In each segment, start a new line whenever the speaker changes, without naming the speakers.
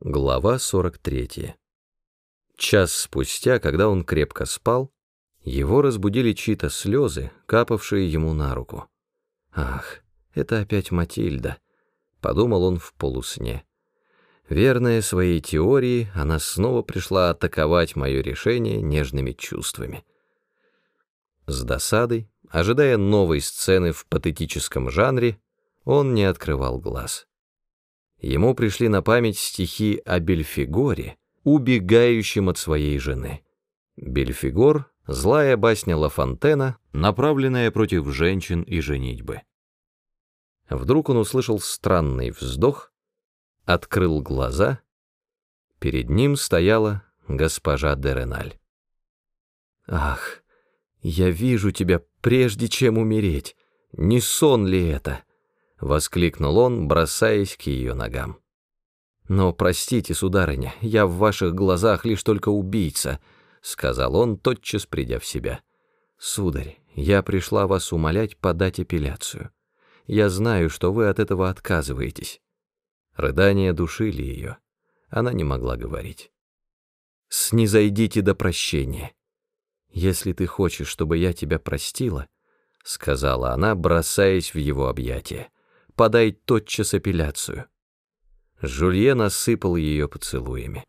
Глава 43. Час спустя, когда он крепко спал, его разбудили чьи-то слезы, капавшие ему на руку. «Ах, это опять Матильда», — подумал он в полусне. Верная своей теории, она снова пришла атаковать мое решение нежными чувствами. С досадой, ожидая новой сцены в патетическом жанре, он не открывал глаз. Ему пришли на память стихи о Бельфигоре, убегающем от своей жены. Бельфигор — злая басня Ла Фонтена, направленная против женщин и женитьбы. Вдруг он услышал странный вздох, открыл глаза. Перед ним стояла госпожа Дереналь. «Ах, я вижу тебя, прежде чем умереть. Не сон ли это?» — воскликнул он, бросаясь к ее ногам. «Но простите, сударыня, я в ваших глазах лишь только убийца», — сказал он, тотчас придя в себя. «Сударь, я пришла вас умолять подать апелляцию. Я знаю, что вы от этого отказываетесь». Рыдания душили ее. Она не могла говорить. «Снизойдите до прощения. Если ты хочешь, чтобы я тебя простила», — сказала она, бросаясь в его объятия, — подай тотчас апелляцию». Жульен осыпал ее поцелуями.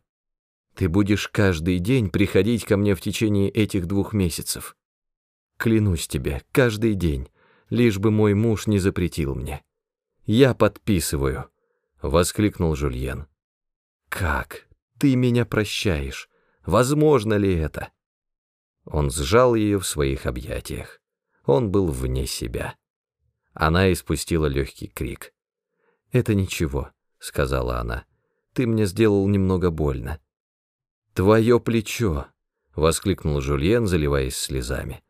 «Ты будешь каждый день приходить ко мне в течение этих двух месяцев. Клянусь тебе, каждый день, лишь бы мой муж не запретил мне. Я подписываю», — воскликнул Жульен. «Как? Ты меня прощаешь? Возможно ли это?» Он сжал ее в своих объятиях. Он был вне себя. Она испустила легкий крик. «Это ничего», — сказала она. «Ты мне сделал немного больно». «Твое плечо!» — воскликнул Жульен, заливаясь слезами.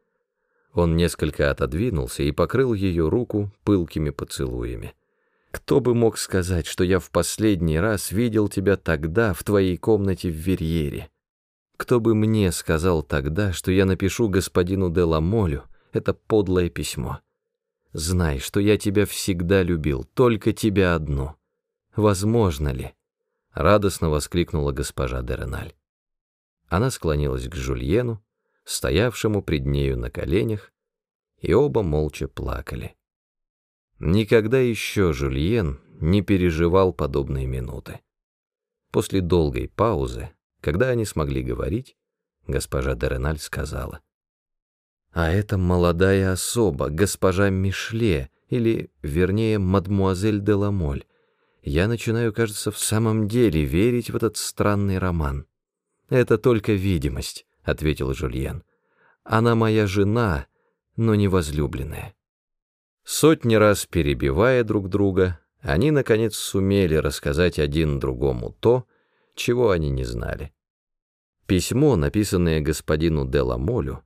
Он несколько отодвинулся и покрыл ее руку пылкими поцелуями. «Кто бы мог сказать, что я в последний раз видел тебя тогда в твоей комнате в Верьере? Кто бы мне сказал тогда, что я напишу господину де Ламолю это подлое письмо?» Знай, что я тебя всегда любил, только тебя одну. Возможно ли?» — радостно воскликнула госпожа Дереналь. Она склонилась к Жульену, стоявшему пред нею на коленях, и оба молча плакали. Никогда еще Жульен не переживал подобные минуты. После долгой паузы, когда они смогли говорить, госпожа Дереналь сказала — а это молодая особа, госпожа Мишле, или, вернее, мадмуазель де Ламоль. Я начинаю, кажется, в самом деле верить в этот странный роман. «Это только видимость», — ответил Жульен. «Она моя жена, но не возлюбленная». Сотни раз перебивая друг друга, они, наконец, сумели рассказать один другому то, чего они не знали. Письмо, написанное господину де Ламолю,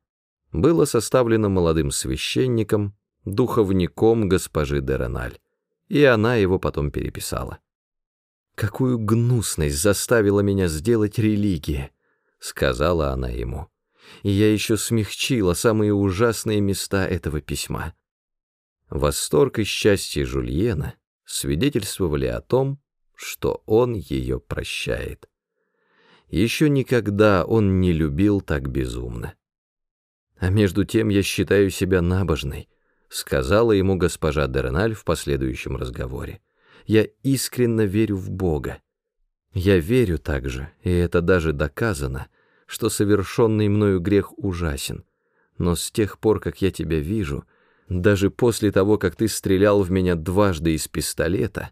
было составлено молодым священником, духовником госпожи Дереналь, и она его потом переписала. «Какую гнусность заставила меня сделать религия», — сказала она ему, и я еще смягчила самые ужасные места этого письма. Восторг и счастье Жульена свидетельствовали о том, что он ее прощает. Еще никогда он не любил так безумно. А между тем я считаю себя набожной, сказала ему госпожа Дерналь в последующем разговоре. Я искренне верю в Бога. Я верю также, и это даже доказано, что совершенный мною грех ужасен. Но с тех пор, как я тебя вижу, даже после того, как ты стрелял в меня дважды из пистолета,